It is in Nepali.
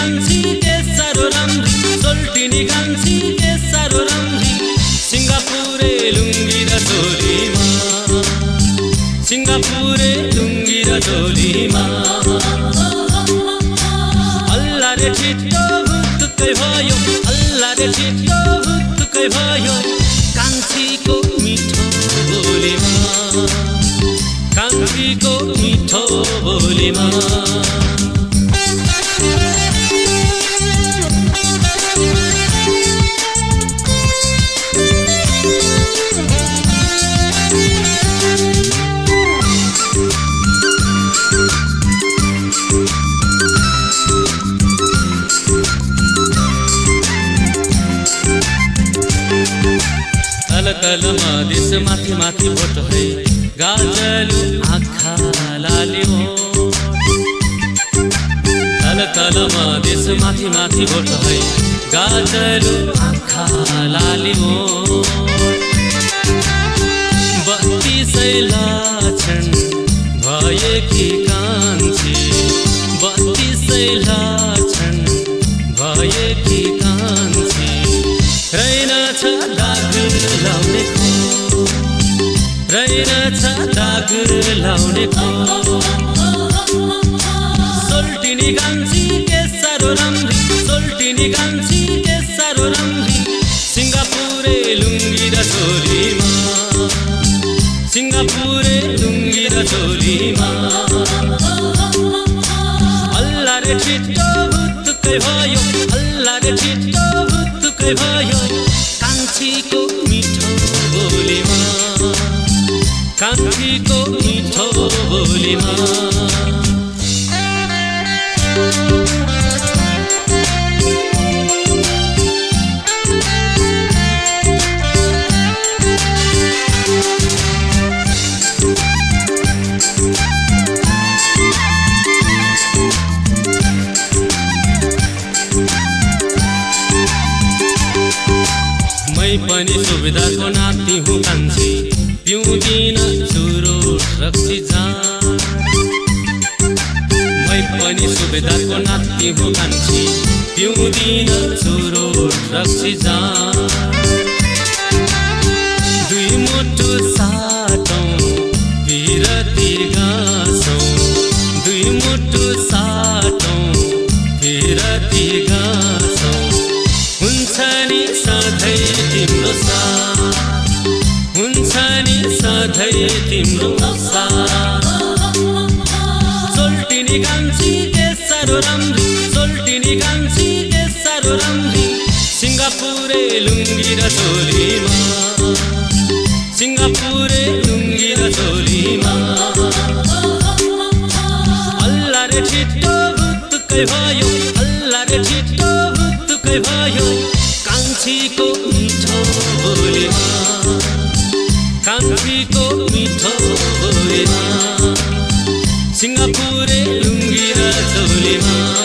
कान्छी के साह्रो राम्री सोल्टिनी कान्छी के साह्रो राम्री सिङ्गापुरे लुङ्गी र झोलीमा सिङ्गापुरे लुङ्गी र झोलीमा अल्लाह रे छिटो हुत्तुकै भयो अल्लाह रे छिटो हुत्तुकै भयो कान्छीको मिठो बोलीमा कान्छीको तलमा देश माथि माथि भोट है। गाजलु आँखा लाल्यो। तल तलमा देश माथि माथि भोट है। गाजलु आँखा लाल्यो। बत्ती सैलाछन् भएकी कान्छी लाउने रहेनछ दाग लाउने सोल्टिनी गान्छी के साह्रो राम्री। सोल्टिनी गान्छी के साह्रो राम्री। सिङ्गापुरे लुङ्गी र चोलीमा सिङ्गापुरे लुङ्गी र चोलीमा अल्लाह रे छिटो भयो। अल्लाह रे छिटो भयो। कान्छीको मिठो बोलीमा। कान्छीको मिठो बोलीमा। मै पनि सुविधाको नाति हुँ कान्छी। पिउँदिन चुरो रक्सी जान मै पनि सुविधाको नाति हुँ कान्छी। पिउँदिन चुरो रक्सी जान सधैँ तिम्रो साथ। हुन्छ नि सधैँ तिम्रो साथ। सोल्टिनी गान्छी के साह्रो राम्री। सोल्टिनी गान्छी के साह्रो राम्री। सिङ्गापुरे लुङ्गी र चोलीमा सिङ्गापुरे लुङ्गी र चोलीमा अल्लाह रे छिटो भुत्तुकै भयो। अल्लाह रे छिटो भुत्तुकै भयो। कान्छीको मिठो बोलीमा कान्छीको मिठो बोलीमा सिङ्गापुरे लुङ्गी र